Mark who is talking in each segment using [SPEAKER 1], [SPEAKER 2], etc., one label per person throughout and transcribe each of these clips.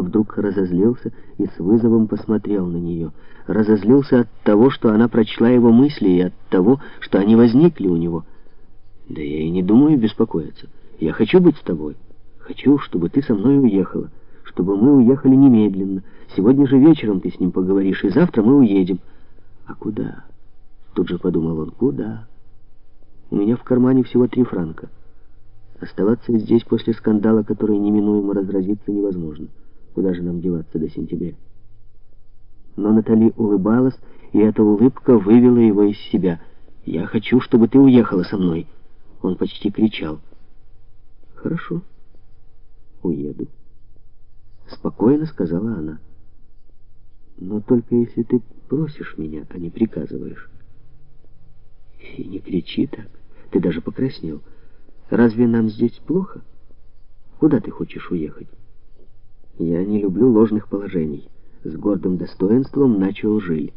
[SPEAKER 1] Вдруг разозлился и с вызовом посмотрел на нее. Разозлился от того, что она прочла его мысли, и от того, что они возникли у него. «Да я и не думаю беспокоиться. Я хочу быть с тобой. Хочу, чтобы ты со мной уехала, чтобы мы уехали немедленно. Сегодня же вечером ты с ним поговоришь, и завтра мы уедем». «А куда?» Тут же подумал он. «Куда?» «У меня в кармане всего три франка. Оставаться здесь после скандала, который неминуемо разразится, невозможно». Куда же нам деваться до сентября? Но Натали улыбалась, и эта улыбка вывела его из себя. «Я хочу, чтобы ты уехала со мной!» Он почти кричал. «Хорошо, уеду», — спокойно сказала она. «Но только если ты просишь меня, а не приказываешь». «И не кричи так, ты даже покраснел. Разве нам здесь плохо? Куда ты хочешь уехать?» Я не люблю ложных положений. С гордым достоинством начал Жиль.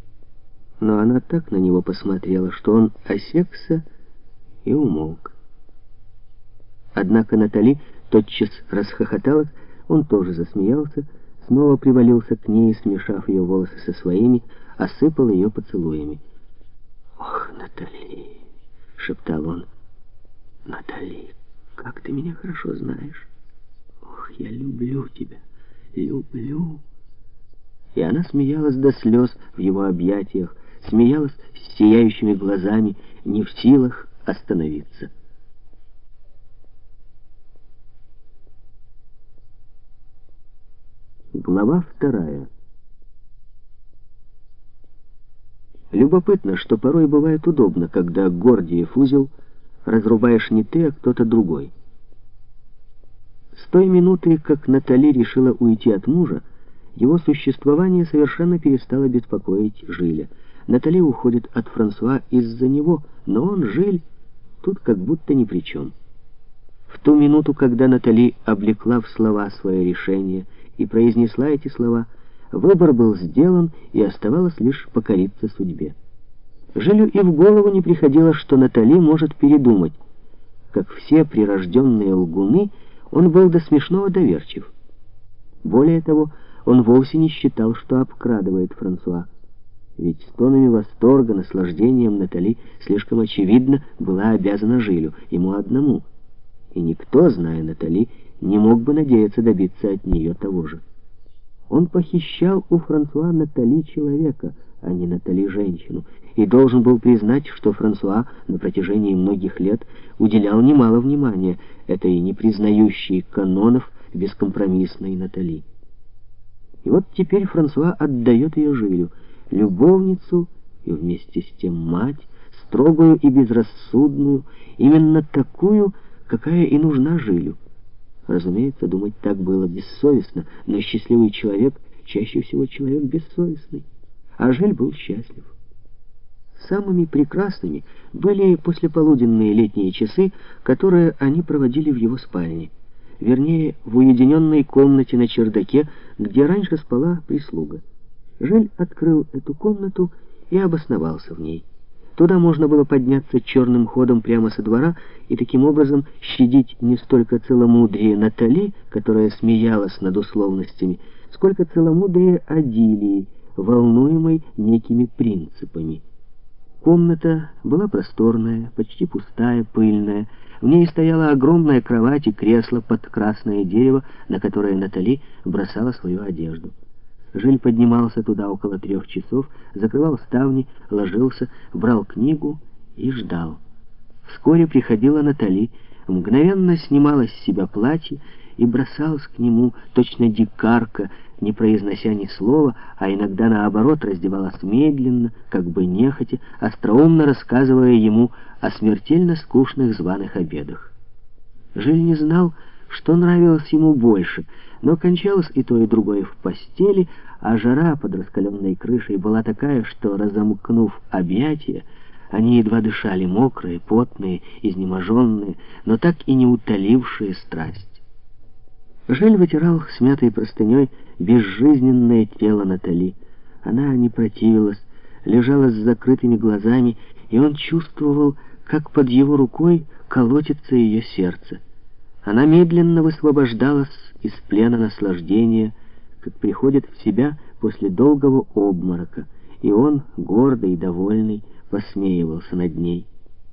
[SPEAKER 1] Но она так на него посмотрела, что он осекся и умолк. Однако Натали тотчас расхохоталась, он тоже засмеялся, снова привалился к ней, смешав ее волосы со своими, осыпал ее поцелуями. «Ох, Натали!» — шептал он. «Натали, как ты меня хорошо знаешь! Ох, я люблю тебя!» Люблю». И она смеялась до слез в его объятиях, смеялась с сияющими глазами, не в силах остановиться. Глава вторая. Любопытно, что порой бывает удобно, когда Гордиев узел разрубаешь не ты, а кто-то другой. Той минуты, как Натали решила уйти от мужа, его существование совершенно перестало беспокоить Жиля. Натали уходит от Франсуа из-за него, но он, Жиль, тут как будто ни при чем. В ту минуту, когда Натали облекла в слова свое решение и произнесла эти слова, выбор был сделан, и оставалось лишь покориться судьбе. Жилю и в голову не приходило, что Натали может передумать. Как все прирожденные лгуны — он был до смешного доверчив. Более того, он вовсе не считал, что обкрадывает Франсуа. Ведь стонами восторга, наслаждением Натали слишком очевидно была обязана Жилю, ему одному. И никто, зная Натали, не мог бы надеяться добиться от нее того же. Он похищал у Франсуа Натали человека, а не Натали женщину, и должен был признать, что Франсуа на протяжении многих лет уделял немало внимания этой не признающей канонов бескомпромиссной Натали. И вот теперь Франсуа отдает ее Жилю, любовницу и вместе с тем мать, строгую и безрассудную, именно такую, какая и нужна Жилю. Разумеется, думать так было бессовестно, но счастливый человек чаще всего человек бессовестный. А Жиль был счастлив. Самыми прекрасными были послеполуденные летние часы, которые они проводили в его спальне. Вернее, в уединенной комнате на чердаке, где раньше спала прислуга. Жиль открыл эту комнату и обосновался в ней. Туда можно было подняться черным ходом прямо со двора и таким образом щадить не столько целомудрие Натали, которая смеялась над условностями, сколько целомудрие Адилии, волнуемой некими принципами. Комната была просторная, почти пустая, пыльная. В ней стояла огромная кровать и кресло под красное дерево, на которое Натали бросала свою одежду. Жиль поднимался туда около трех часов, закрывал ставни, ложился, брал книгу и ждал. Вскоре приходила Натали, мгновенно снимала с себя платье и бросалась к нему, точно дикарка, не произнося ни слова, а иногда наоборот раздевалась медленно, как бы нехотя, остроумно рассказывая ему о смертельно скучных званых обедах. Жиль не знал, что нравилось ему больше, но кончалось и то, и другое в постели, а жара под раскаленной крышей была такая, что, разомкнув объятия, они едва дышали, мокрые, потные, изнеможенные, но так и не утолившие страсть. Жиль вытирал смятой простыней безжизненное тело Натали. Она не противилась, лежала с закрытыми глазами, и он чувствовал, как под его рукой колотится ее сердце. Она медленно высвобождалась из плена наслаждения, как приходит в себя после долгого обморока, и он, гордый и довольный, посмеивался над ней.